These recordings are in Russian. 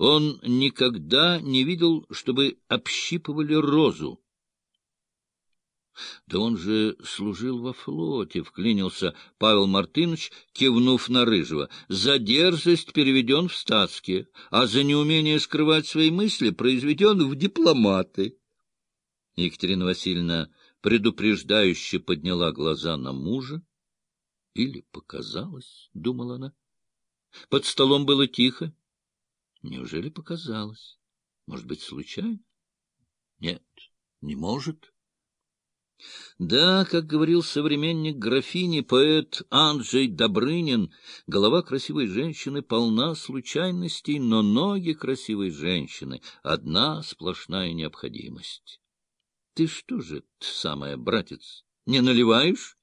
Он никогда не видел, чтобы общипывали розу. — Да он же служил во флоте, — вклинился Павел Мартынович, кивнув на Рыжего. — За дерзость переведен в статские, а за неумение скрывать свои мысли произведен в дипломаты. Екатерина Васильевна предупреждающе подняла глаза на мужа. Или показалось, — думала она. Под столом было тихо. Неужели показалось? Может быть, случайно? Нет, не может. Да, как говорил современник графини, поэт Анджей Добрынин, голова красивой женщины полна случайностей, но ноги красивой женщины — одна сплошная необходимость. Ты что же, самая, братец, не наливаешь?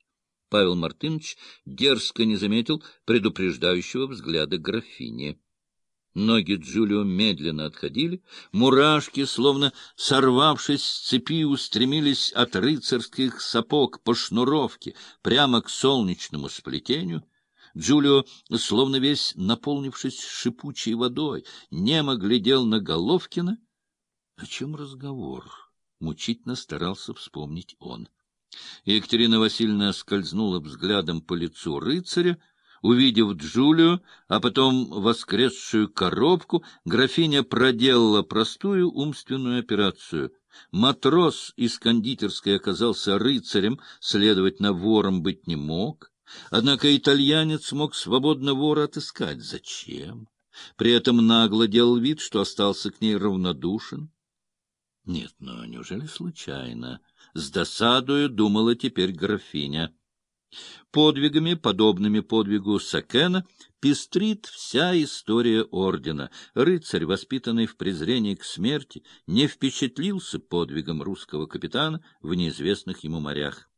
Павел Мартынович дерзко не заметил предупреждающего взгляда графини. Ноги Джулио медленно отходили, мурашки, словно сорвавшись с цепи, устремились от рыцарских сапог по шнуровке прямо к солнечному сплетению. Джулио, словно весь наполнившись шипучей водой, немо глядел на Головкина. О чем разговор? Мучительно старался вспомнить он. Екатерина Васильевна скользнула взглядом по лицу рыцаря, Увидев Джулию, а потом воскресшую коробку, графиня проделала простую умственную операцию. Матрос из кондитерской оказался рыцарем, следовательно, вором быть не мог. Однако итальянец мог свободно вора отыскать. Зачем? При этом нагло делал вид, что остался к ней равнодушен. Нет, но неужели случайно? С досадою думала теперь графиня. Подвигами, подобными подвигу Сакена, пестрит вся история ордена. Рыцарь, воспитанный в презрении к смерти, не впечатлился подвигом русского капитана в неизвестных ему морях.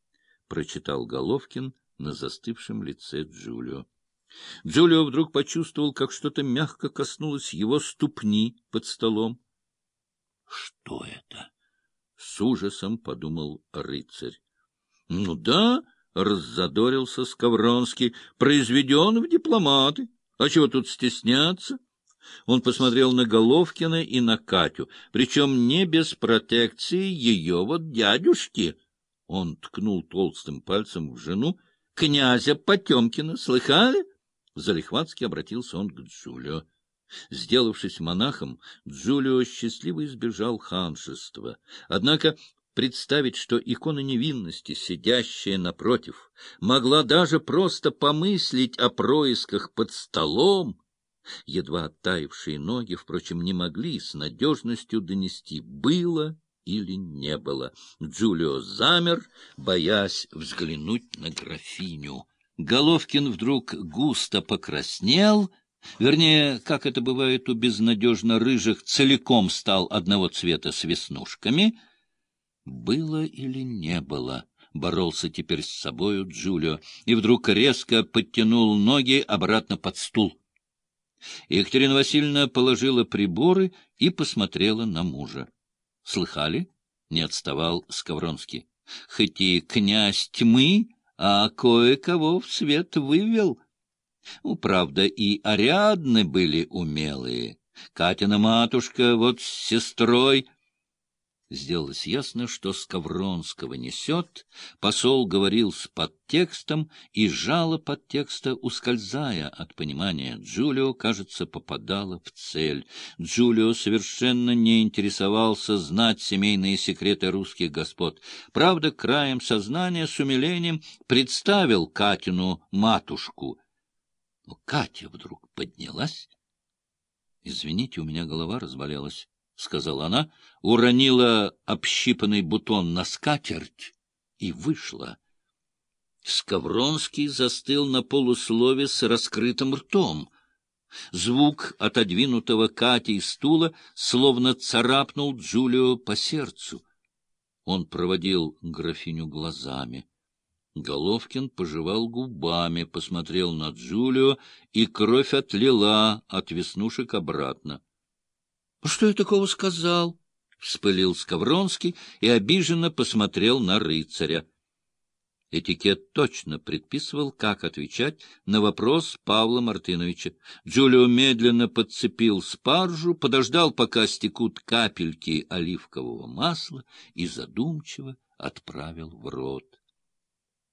Прочитал Головкин на застывшем лице Джулио. Джулио вдруг почувствовал, как что-то мягко коснулось его ступни под столом. — Что это? — с ужасом подумал рыцарь. — Ну да, — раззадорился Скавронский, — произведен в дипломаты. А чего тут стесняться? Он посмотрел на Головкина и на Катю, причем не без протекции ее вот дядюшки. Он ткнул толстым пальцем в жену. — Князя Потемкина, слыхали? Залихватский обратился он к Джулио. Сделавшись монахом, Джулио счастливо избежал ханшества. Однако представить, что икона невинности, сидящая напротив, могла даже просто помыслить о происках под столом, едва оттаившие ноги, впрочем, не могли с надежностью донести, было или не было. Джулио замер, боясь взглянуть на графиню. Головкин вдруг густо покраснел, вернее, как это бывает у безнадежно рыжих, целиком стал одного цвета с веснушками — было или не было? Боролся теперь с собою Джулио и вдруг резко подтянул ноги обратно под стул. Екатерина Васильевна положила приборы и посмотрела на мужа. — Слыхали? — не отставал Скавронский. — Хоть и князь тьмы, а кое-кого в свет вывел. Ну, правда, и Ариадны были умелые. Катина матушка вот с сестрой Сделалось ясно, что Скавронского несет, посол говорил с подтекстом, и жало подтекста, ускользая от понимания Джулио, кажется, попадало в цель. Джулио совершенно не интересовался знать семейные секреты русских господ. Правда, краем сознания с умилением представил Катину матушку. Но Катя вдруг поднялась. «Извините, у меня голова разболелась». — сказала она, уронила общипанный бутон на скатерть и вышла. Скавронский застыл на полуслове с раскрытым ртом. Звук отодвинутого Катей стула словно царапнул Джулио по сердцу. Он проводил графиню глазами. Головкин пожевал губами, посмотрел на Джулио, и кровь отлила от веснушек обратно. — Что я такого сказал? — вспылил Скавронский и обиженно посмотрел на рыцаря. Этикет точно предписывал, как отвечать на вопрос Павла Мартыновича. Джулио медленно подцепил спаржу, подождал, пока стекут капельки оливкового масла, и задумчиво отправил в рот.